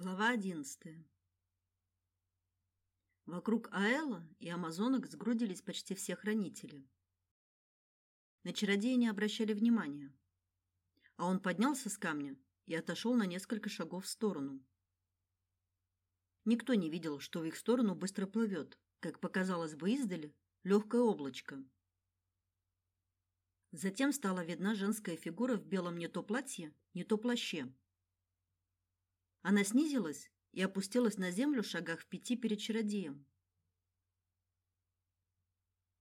Глава 11. Вокруг Аэла и амазонок сгрудились почти все хранители. На чародея не обращали внимания. А он поднялся с камня и отошел на несколько шагов в сторону. Никто не видел, что в их сторону быстро плывет, как показалось бы издали, легкое облачко. Затем стала видна женская фигура в белом не то платье, не то плаще. Она снизилась и опустилась на землю в шагах в пяти перед чародеем.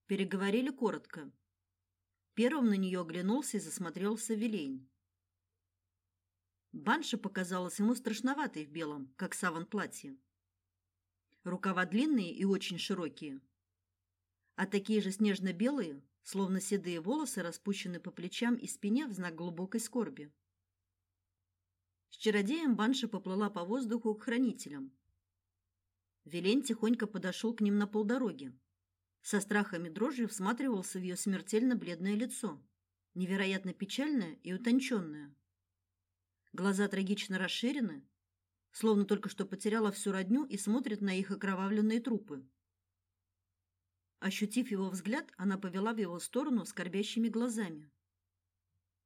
Переговорили коротко. Первым на нее оглянулся и засмотрелся Вилейн. Банша показалась ему страшноватой в белом, как саван платье. Рукава длинные и очень широкие, а такие же снежно-белые, словно седые волосы распущены по плечам и спине в знак глубокой скорби. С чародеем Банша поплыла по воздуху к хранителям. Велен тихонько подошел к ним на полдороги. Со страхом дрожью всматривался в ее смертельно бледное лицо, невероятно печальное и утонченное. Глаза трагично расширены, словно только что потеряла всю родню и смотрит на их окровавленные трупы. Ощутив его взгляд, она повела в его сторону скорбящими глазами.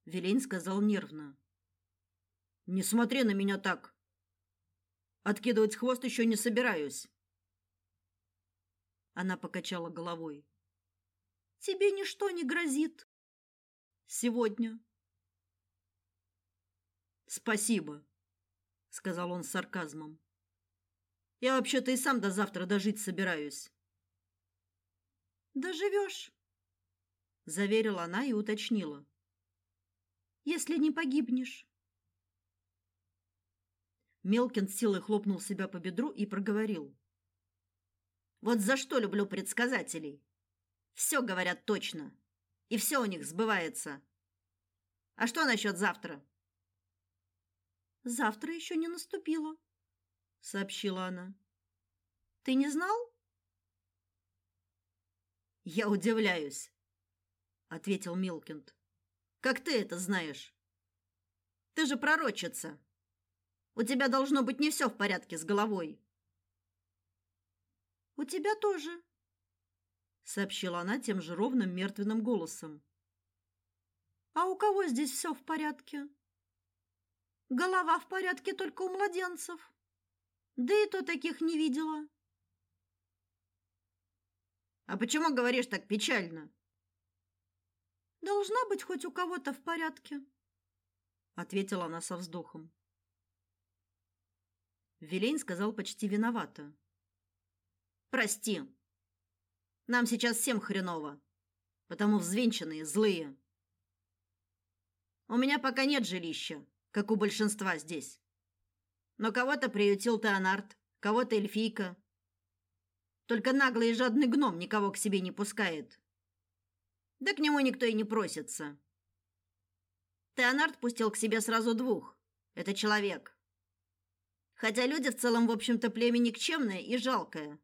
Велень сказал нервно: не смотри на меня так. Откидывать хвост еще не собираюсь. Она покачала головой. Тебе ничто не грозит. Сегодня. Спасибо, сказал он с сарказмом. Я вообще-то и сам до завтра дожить собираюсь. Доживешь, заверила она и уточнила. Если не погибнешь. Мелкин силой хлопнул себя по бедру и проговорил: "Вот за что люблю предсказателей. Все говорят точно, и все у них сбывается. А что насчет завтра?" "Завтра еще не наступило", сообщила она. "Ты не знал?" "Я удивляюсь", ответил Мелкинд. "Как ты это знаешь? Ты же пророчица". У тебя должно быть не все в порядке с головой. У тебя тоже, сообщила она тем же ровным мертвенным голосом. А у кого здесь все в порядке? Голова в порядке только у младенцев. Да и то таких не видела. А почему говоришь так печально? Должна быть хоть у кого-то в порядке, ответила она со вздохом. Вилейн сказал почти виновато. Прости. Нам сейчас всем хреново. Потому взвинченные, злые. У меня пока нет жилища, как у большинства здесь. Но кого-то приютил Теонард, кого-то эльфийка. Только наглый и жадный гном никого к себе не пускает. Да к нему никто и не просится. Теонард пустил к себе сразу двух. Это человек. Хотя люди в целом, в общем-то, племя никчемное и жалкое.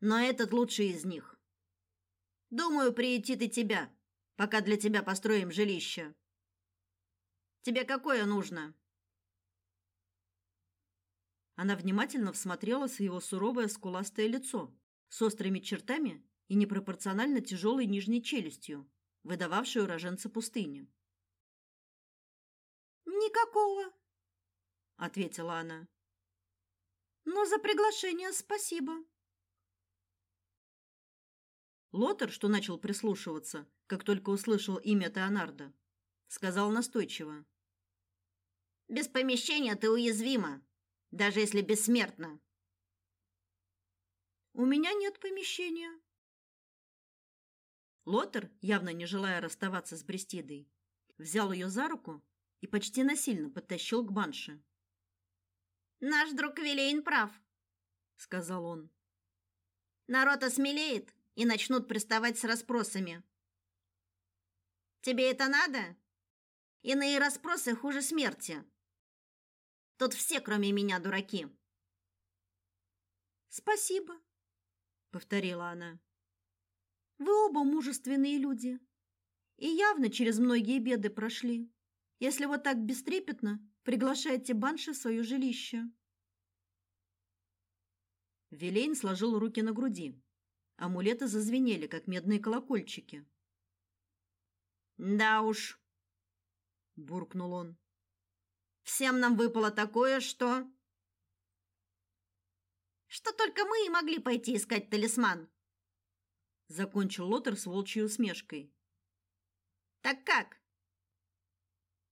Но этот лучший из них. Думаю, приютит и тебя, пока для тебя построим жилище. Тебе какое нужно? Она внимательно всмотрелась в его суровое скуластое лицо с острыми чертами и непропорционально тяжелой нижней челюстью, выдававшей уроженца пустыни. Никакого, ответила она. Но за приглашение спасибо. Лотер, что начал прислушиваться, как только услышал имя Теонарда, сказал настойчиво: "Без помещения ты уязвима, даже если бессмертна". У меня нет помещения. Лотер, явно не желая расставаться с Брестидой, взял ее за руку и почти насильно подтащил к банше. Наш друг Вилейн прав, сказал он. Народ осмелеет и начнут приставать с расспросами. Тебе это надо? Иные расспросы хуже смерти. Тут все, кроме меня, дураки. Спасибо, повторила она. Вы оба мужественные люди и явно через многие беды прошли. Если вот так бестрепетно приглашаете банши в свое жилище. Вилейн сложил руки на груди. Амулеты зазвенели, как медные колокольчики. «Да уж», — буркнул он. «Всем нам выпало такое, что...» «Что только мы и могли пойти искать талисман», — закончил Лотер с волчьей усмешкой. «Так как?»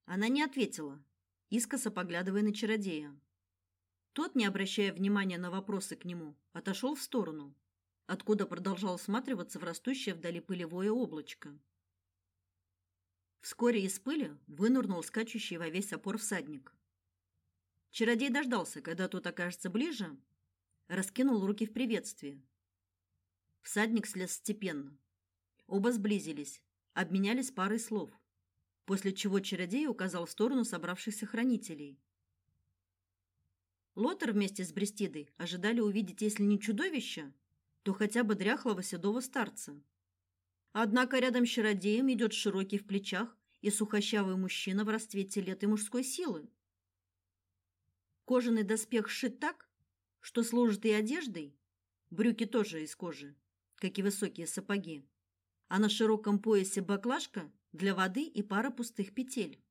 Она не ответила, искоса поглядывая на чародея. Тот, не обращая внимания на вопросы к нему, отошел в сторону, откуда продолжал всматриваться в растущее вдали пылевое облачко. Вскоре из пыли вынырнул скачущий во весь опор всадник. Чародей дождался, когда тот окажется ближе, раскинул руки в приветствии. Всадник слез степенно. Оба сблизились, обменялись парой слов, после чего чародей указал в сторону собравшихся хранителей. Лотер вместе с Брестидой ожидали увидеть, если не чудовище, то хотя бы дряхлого седого старца. Однако рядом с чародеем идет широкий в плечах и сухощавый мужчина в расцвете лет и мужской силы. Кожаный доспех сшит так, что служит и одеждой, брюки тоже из кожи, как и высокие сапоги, а на широком поясе баклажка для воды и пара пустых петель.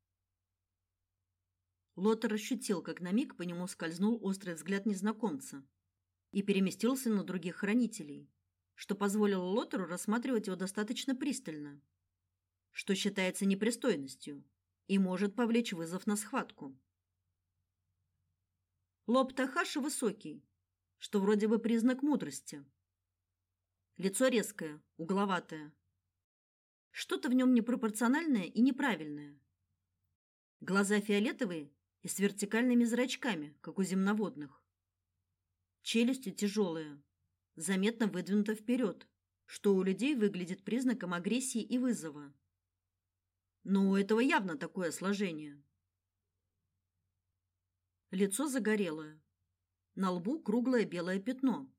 Лотер ощутил, как на миг по нему скользнул острый взгляд незнакомца и переместился на других хранителей, что позволило Лотеру рассматривать его достаточно пристально, что считается непристойностью и может повлечь вызов на схватку. Лоб Тахаши высокий, что вроде бы признак мудрости. Лицо резкое, угловатое. Что-то в нем непропорциональное и неправильное. Глаза фиолетовые и с вертикальными зрачками, как у земноводных. Челюсти тяжелые, заметно выдвинута вперед, что у людей выглядит признаком агрессии и вызова. Но у этого явно такое сложение. Лицо загорелое. На лбу круглое белое пятно.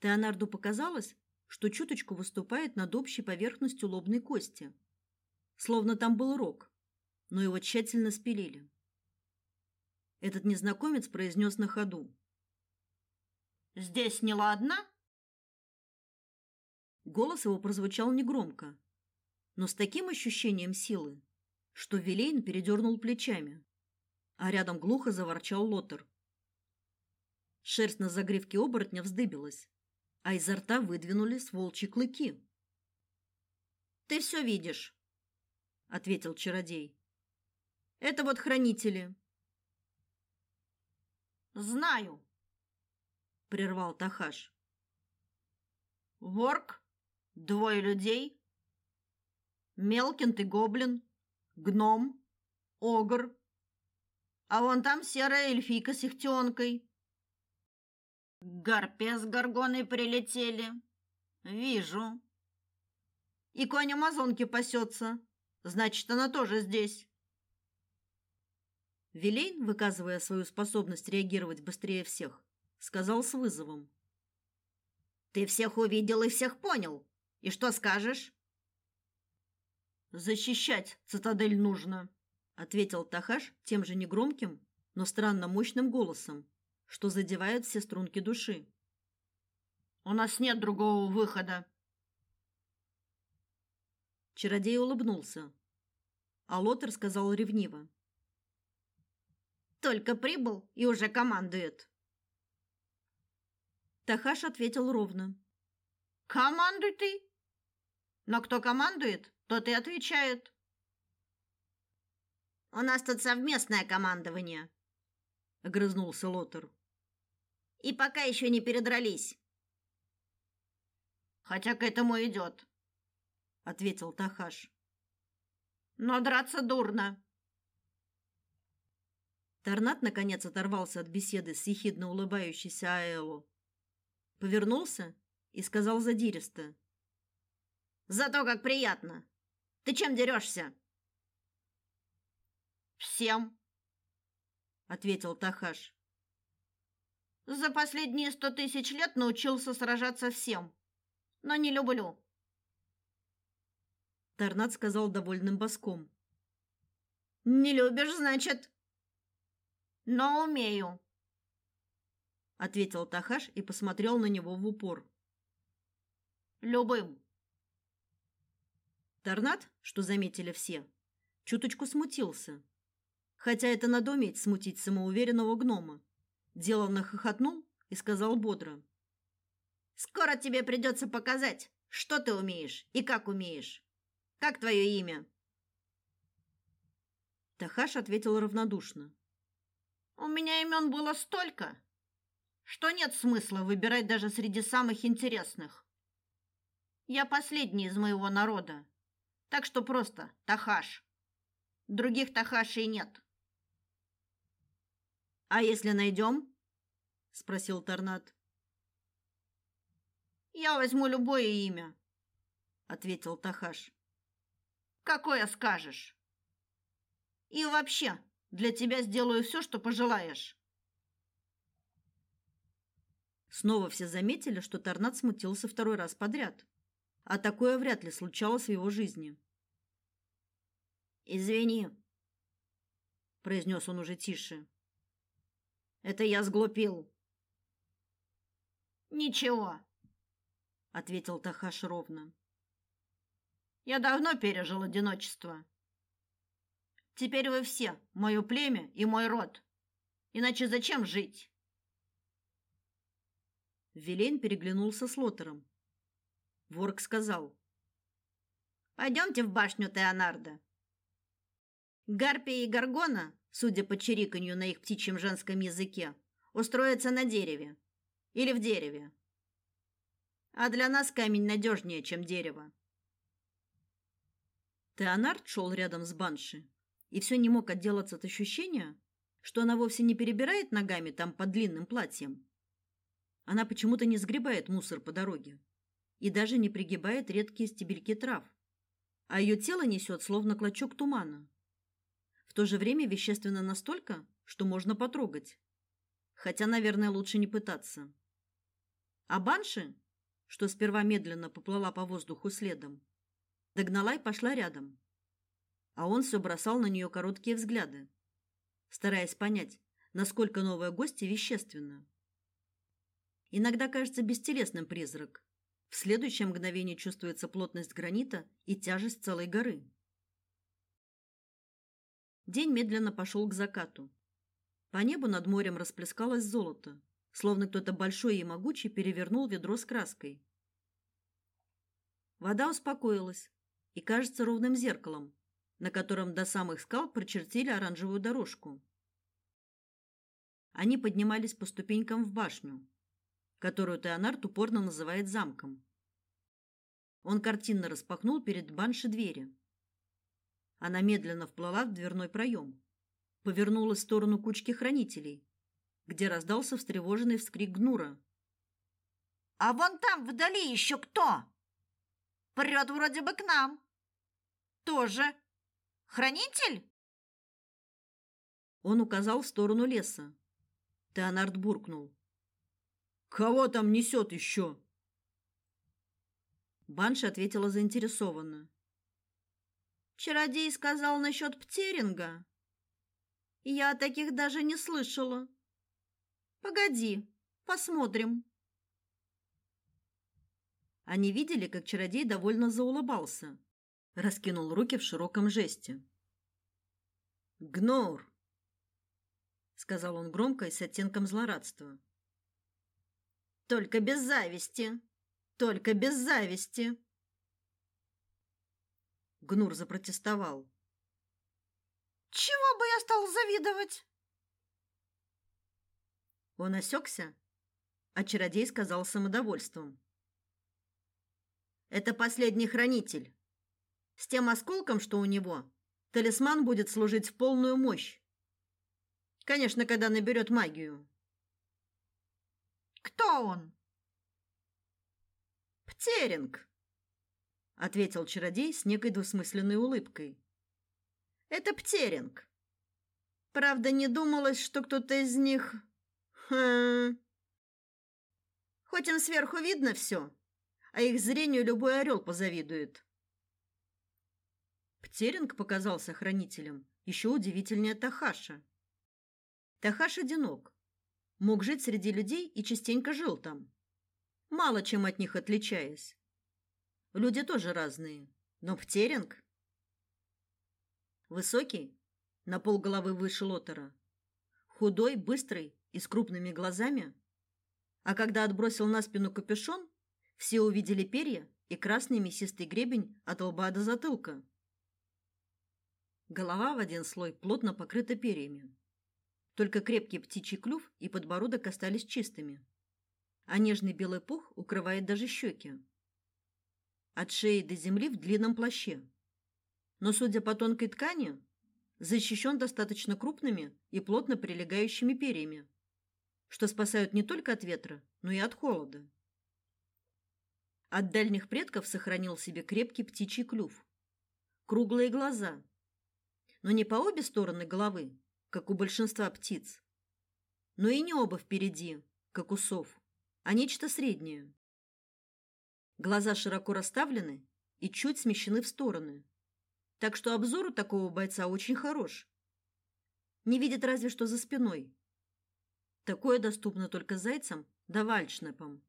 Теонарду показалось, что чуточку выступает над общей поверхностью лобной кости, словно там был рог, но его тщательно спилили. Этот незнакомец произнес на ходу: "Здесь не ладно?" Голос его прозвучал негромко, но с таким ощущением силы, что Вилейн передернул плечами, а рядом глухо заворчал Лотер. Шерсть на загривке оборотня вздыбилась, а изо рта выдвинулись волчьи клыки. Ты все видишь, ответил чародей. Это вот хранители. Знаю, прервал Тахаш. Ворк, двое людей, Мелкин ты гоблин, гном, огр. А вон там серая эльфийка с ихтёнкой. Гарпия с горгоной прилетели. Вижу. И конь амазонки пасется. Значит, она тоже здесь. Вилейн, выказывая свою способность реагировать быстрее всех, сказал с вызовом: "Ты всех увидел и всех понял. И что скажешь?" "Защищать цитадель нужно", ответил Тахаш тем же негромким, но странно мощным голосом, что задевает все струнки души. У нас нет другого выхода. Чародей улыбнулся, а Лотер сказал ревниво: только прибыл и уже командует. Тахаш ответил ровно. Командуй ты. Но кто командует, тот и отвечает. У нас тут совместное командование, огрызнулся Лотер. И пока еще не передрались. Хотя к этому идет, ответил Тахаш. Но драться дурно. Торнат наконец оторвался от беседы с ехидно улыбающейся Аэло. Повернулся и сказал задиристо: "Зато как приятно. Ты чем дерешься?» "Всем", ответил Тахаш. "За последние сто тысяч лет научился сражаться всем, но не люблю". Торнат сказал довольным баском: "Не любишь, значит?" но умею. ответил Тахаш и посмотрел на него в упор. Любым. Торнад, что заметили все, чуточку смутился. Хотя это надо уметь смутить самоуверенного гнома. Деланно хохотнул и сказал бодро: "Скоро тебе придется показать, что ты умеешь и как умеешь. Как твое имя?" Тахаш ответил равнодушно: "У меня имен было столько, что нет смысла выбирать даже среди самых интересных. Я последний из моего народа, так что просто Тахаш. Других Тахашей нет. А если найдем? спросил Торнад. Я возьму любое имя, ответил Тахаш. Какое скажешь? И вообще, для тебя сделаю все, что пожелаешь. Снова все заметили, что Торнад смутился второй раз подряд. А такое вряд ли случалось в его жизни. Извини, произнес он уже тише. Это я сглупил. Ничего, ответил Тахаш ровно. Я давно пережил одиночество. Теперь вы все мое племя и мой род. Иначе зачем жить? Вилейн переглянулся с Лотером. Ворк сказал: «Пойдемте в башню Теонарда. Гарпия и Гаргона, судя по чириканью на их птичьем женском языке, устроятся на дереве или в дереве. А для нас камень надежнее, чем дерево. Теонард шел рядом с Банши и все не мог отделаться от ощущения, что она вовсе не перебирает ногами там под длинным платьем. Она почему-то не сгребает мусор по дороге и даже не пригибает редкие стебельки трав, а ее тело несет словно клочок тумана. В то же время вещественно настолько, что можно потрогать. Хотя, наверное, лучше не пытаться. А Банши, что сперва медленно поплыла по воздуху следом, догнала и пошла рядом. А он все бросал на нее короткие взгляды, стараясь понять, насколько новая гостья вещественна. Иногда кажется бестелесным призрак, в следующее мгновение чувствуется плотность гранита и тяжесть целой горы. День медленно пошел к закату. По небу над морем расплескалось золото, словно кто-то большой и могучий перевернул ведро с краской. Вода успокоилась и кажется ровным зеркалом, на котором до самых скал прочертили оранжевую дорожку. Они поднимались по ступенькам в башню которую Теонард упорно называет замком. Он картинно распахнул перед Банши двери. Она медленно вплыла в дверной проем, повернулась в сторону кучки хранителей, где раздался встревоженный вскрик Гнура. А вон там вдали еще кто? Прет вроде бы к нам. Тоже хранитель? Он указал в сторону леса. Теонард буркнул: Кого там несет еще?» Банша ответила заинтересованно. Чародей сказал насчет Птеринга. Я таких даже не слышала. Погоди, посмотрим. Они видели, как чародей довольно заулыбался, раскинул руки в широком жесте. Гнор, сказал он громко и с оттенком злорадства. Только без зависти. Только без зависти. Гнур запротестовал. Чего бы я стал завидовать? Он осекся, а чародей сказал самодовольством: "Это последний хранитель. С тем осколком, что у него, талисман будет служить в полную мощь. Конечно, когда наберет магию. Кто он? Птеринг, ответил чародей с некой двусмысленной улыбкой. Это Птеринг. Правда, не думалось, что кто-то из них хм Хоть им сверху видно все, а их зрению любой орел позавидует. Птеринг показался хранителем еще удивительнее Тахаша. Тахаш одинок, мог жить среди людей и частенько жил там, мало чем от них отличаясь. Люди тоже разные, но Птеринг высокий, на полголовы выше Лотера, худой, быстрый и с крупными глазами. А когда отбросил на спину капюшон, все увидели перья и красный мясистый гребень от лба до затылка. Голова в один слой плотно покрыта перьями. Только крепкий птичий клюв и подбородок остались чистыми. А нежный белый пух укрывает даже щеки. От шеи до земли в длинном плаще. Но, судя по тонкой ткани, защищен достаточно крупными и плотно прилегающими перьями, что спасают не только от ветра, но и от холода. От дальних предков сохранил себе крепкий птичий клюв, круглые глаза, но не по обе стороны головы, как у большинства птиц, но и не оба впереди, как у сов, а нечто среднее. Глаза широко расставлены и чуть смещены в стороны, так что обзор у такого бойца очень хорош. Не видит разве что за спиной. Такое доступно только зайцам да вальшнепам.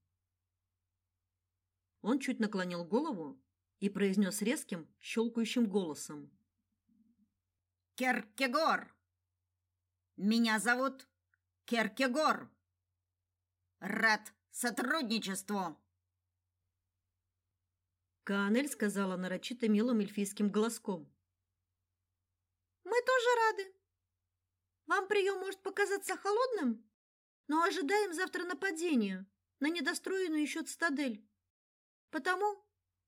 Он чуть наклонил голову и произнес резким, щелкающим голосом: Керкегор. Меня зовут Керкегор. Рад сотрудничеству. Канель сказала нарочито милым эльфийским голоском. Мы тоже рады. Вам прием может показаться холодным, но ожидаем завтра нападения на недостроенную еще цитадель. Потому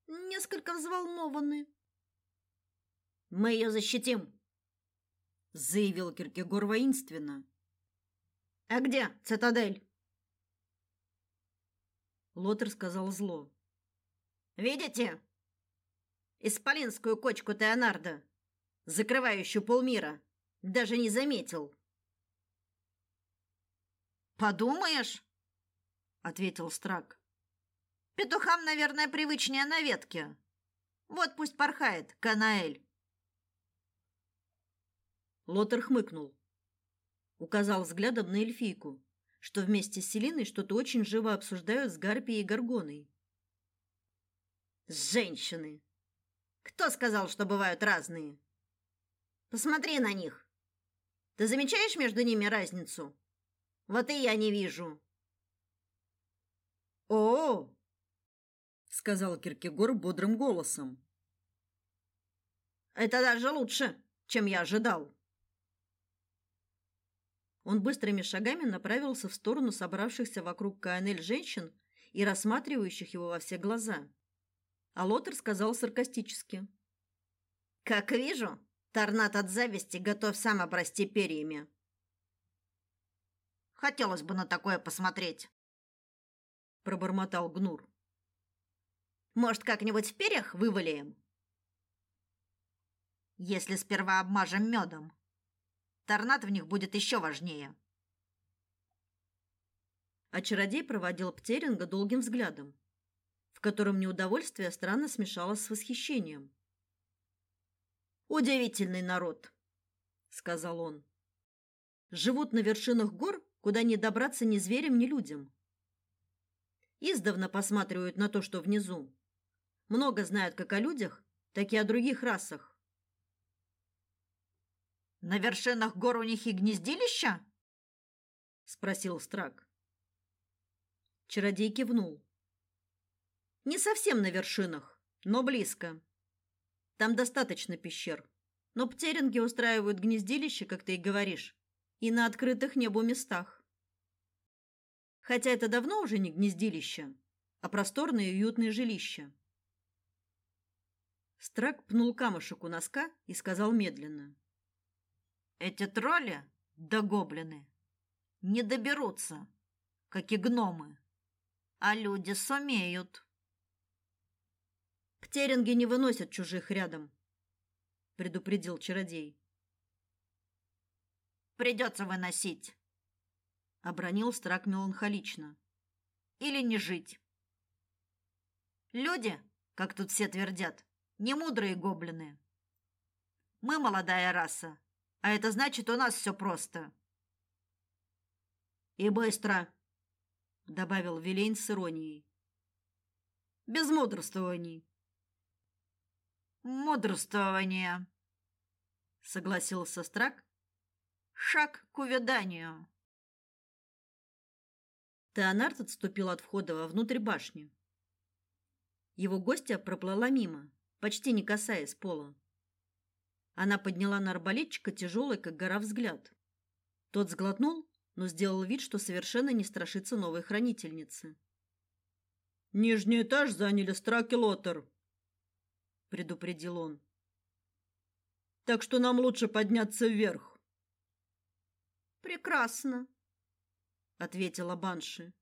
несколько взволнованы. Мы ее защитим, заявил Киркегор воинственно. А где цитадель? Лотер сказал зло. Видите? Исполинскую кочку Теонардо, закрывающую полмира, даже не заметил. Подумаешь, ответил Страк. Петухам, наверное, привычнее на ветке. Вот пусть порхает Канаэль. Лотер хмыкнул. Указал взглядом на эльфийку, что вместе с Селиной что-то очень живо обсуждают с Гарпией и Горгоной. Женщины. Кто сказал, что бывают разные? Посмотри на них. Ты замечаешь между ними разницу? Вот и я не вижу. О, сказал Киркегор бодрым голосом. Это даже лучше, чем я ожидал. Он быстрыми шагами направился в сторону собравшихся вокруг Каэнель женщин и рассматривающих его во все глаза. А Лотер сказал саркастически: "Как вижу, торнад от зависти готов сам обрасти перьями. Хотелось бы на такое посмотреть", пробормотал Гнур. "Может, как-нибудь в перьях вывалим? Если сперва обмажем медом торнад в них будет еще важнее. А чародей проводил Птеринга долгим взглядом, котором неудовольствие странно смешалось с восхищением. Удивительный народ, сказал он. Живут на вершинах гор, куда не добраться ни зверям, ни людям. Издавна посматривают на то, что внизу. Много знают как о людях, так и о других расах. На вершинах гор у них и гнездилища? спросил Страк. Чародей кивнул. Не совсем на вершинах, но близко. Там достаточно пещер. Но птеринги устраивают гнездилища, как ты и говоришь, и на открытых небу местах. Хотя это давно уже не гнездилище, а просторное и уютное жилище. Страк пнул камушек у носка и сказал медленно: эти тролли да гоблины не доберутся, как и гномы, а люди сумеют. Птеринги не выносят чужих рядом, предупредил чародей. Придется выносить, обронил Страк меланхолично. Или не жить. Люди, как тут все твердят, не мудрые гоблины. Мы молодая раса, а это значит, у нас все просто. И быстро, добавил Вилейн с иронией. Без мудрствований. Мудрствование, согласился Страк. Шаг к увяданию. Теонард отступил от входа во внутрь башни. Его гостья проплыла мимо, почти не касаясь пола. Она подняла на арбалетчика тяжелый, как гора, взгляд. Тот сглотнул, но сделал вид, что совершенно не страшится новой хранительницы. Нижний этаж заняли Страк и Лотер, предупредил он. Так что нам лучше подняться вверх. Прекрасно, ответила Банши.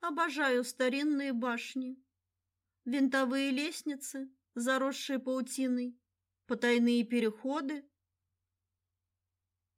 Обожаю старинные башни. Винтовые лестницы, заросшие паутиной, потайные переходы,